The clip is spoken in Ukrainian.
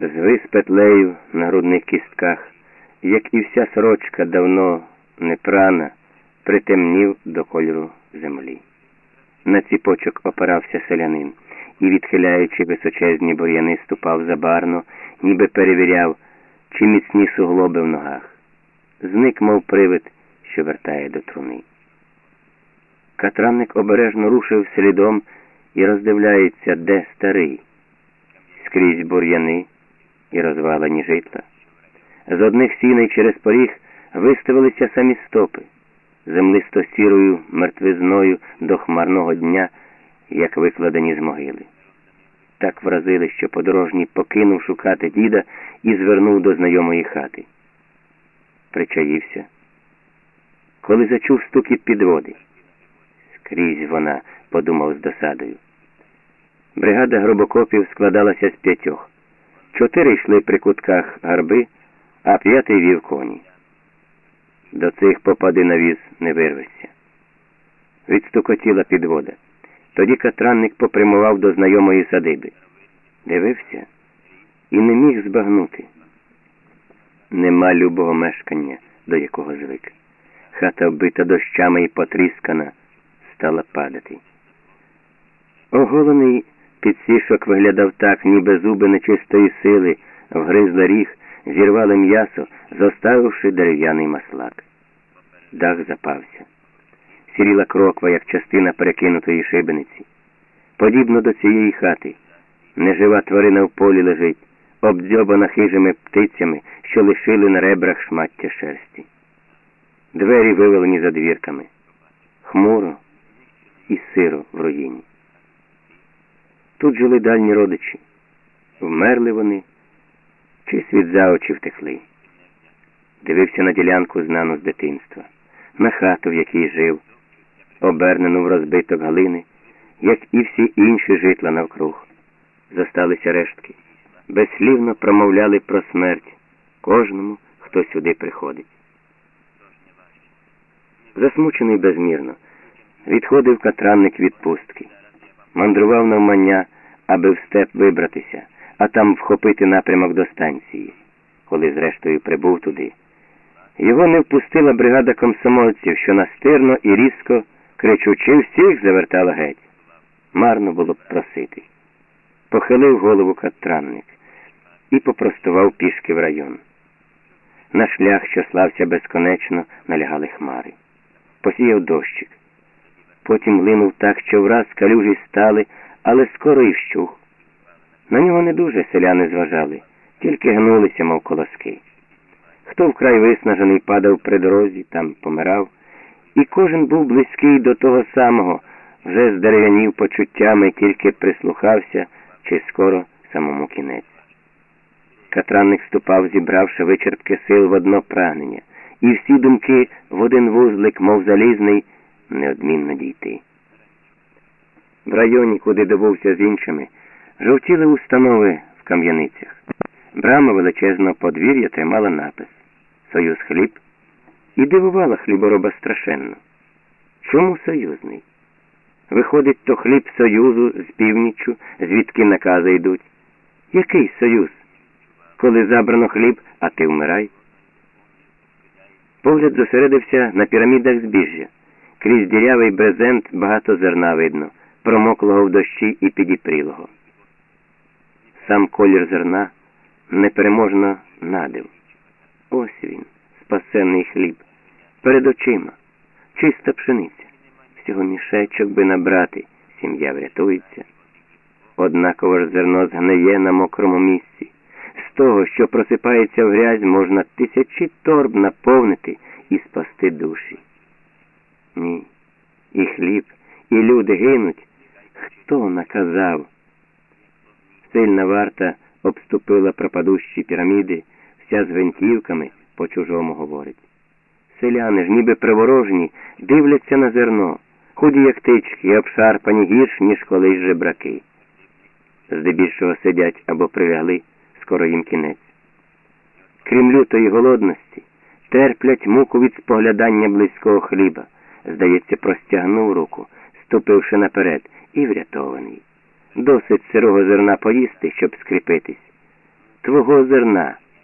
звис петлею на грудних кістках, як і вся сорочка давно не прана, притемнів до кольору землі. На ціпочок опирався селянин і, відхиляючи височезні бур'яни, ступав забарно, ніби перевіряв, чи міцні суглоби в ногах. Зник, мов привид, що вертає до труни. Катранник обережно рушив слідом і роздивляється, де старий, скрізь бур'яни і розвалені житла. З одних сіней через поріг виставилися самі стопи, землисто сірою мертвизною до хмарного дня, як викладені з могили. Так вразили, що подорожній покинув шукати діда і звернув до знайомої хати. Причаївся. Коли зачув стукіт підводи. Скрізь вона, подумав з досадою. Бригада гробокопів складалася з п'ятьох. Чотири йшли при кутках гарби, а п'ятий вів коні. До цих попади на віз не вирвешся. Відстукотіла підвода. Тоді катранник попрямував до знайомої садиби. Дивився і не міг збагнути. Нема любого мешкання, до якого звик. Хата вбита дощами і потріскана, стала падати. Оголений підсішок виглядав так, ніби зуби нечистої сили вгризли ріг, зірвали м'ясо, зоставивши дерев'яний маслак. Дах запався. Сіріла кроква, як частина перекинутої шибениці. Подібно до цієї хати, нежива тварина в полі лежить, обдзьобана хижими птицями, що лишили на ребрах шмаття шерсті. Двері вивелені за двірками. Хмуро і сиро в руїні. Тут жили дальні родичі. Вмерли вони, чи світ за очі втекли. Дивився на ділянку, знану з дитинства, на хату, в якій жив, обернену в розбиток глини, як і всі інші житла навкруг. Зосталися рештки, безслівно промовляли про смерть кожному, хто сюди приходить. Засмучений безмірно, відходив катранник відпустки, мандрував навмання, аби в степ вибратися, а там вхопити напрямок до станції. Коли зрештою прибув туди, його не впустила бригада комсомольців, що настирно і різко, кричучи, всіх завертала геть. Марно було б просити. Похилив голову катранник і попростував пішки в район. На шлях, що слався безконечно, налягали хмари. Посіяв дощик. Потім линув так, що враз калюжі стали, але скоро і вщух. На нього не дуже селяни зважали, тільки гнулися, мов колоски. Хто вкрай виснажений падав при дорозі, там помирав, і кожен був близький до того самого, вже здерев'янів почуттями, тільки прислухався, чи скоро самому кінець. Катранник ступав, зібравши вичерпки сил в одно прагнення, і всі думки в один вузлик, мов залізний, неодмінно дійти. В районі, куди добувся з іншими, жовтіли установи в кам'яницях. Брама величезного подвір'я тримала напис Союз хліб і дивувала хлібороба страшенно. Чому союзний? Виходить, то хліб союзу з північчю, звідки накази йдуть. Який союз? Коли забрано хліб, а ти вмирай? Погляд зосередився на пірамідах збіжжя. Крізь дірявий брезент багато зерна видно, промоклого в дощі і підіпрілого. Сам колір зерна непереможно надив. Ось він, спасенний хліб, перед очима, чиста пшениця. Всього мішечок би набрати, сім'я врятується. Однаково ж зерно згниє на мокрому місці. З того, що просипається в грязь, можна тисячі торб наповнити і спасти душі. Ні, і хліб, і люди гинуть. Хто наказав? Сильна варта обступила пропадущі піраміди, вся з гвинтівками по чужому говорить. Селяни ж, ніби приворожні, дивляться на зерно, худі, як тички, обшарпані гірш, ніж колись жебраки. Здебільшого сидять або привягли, скоро їм кінець. Крім лютої голодності, терплять муку від споглядання близького хліба. Здається, простягнув руку, ступивши наперед, і врятований. Досить сирого зерна поїсти, щоб скріпитись. Твого зерна.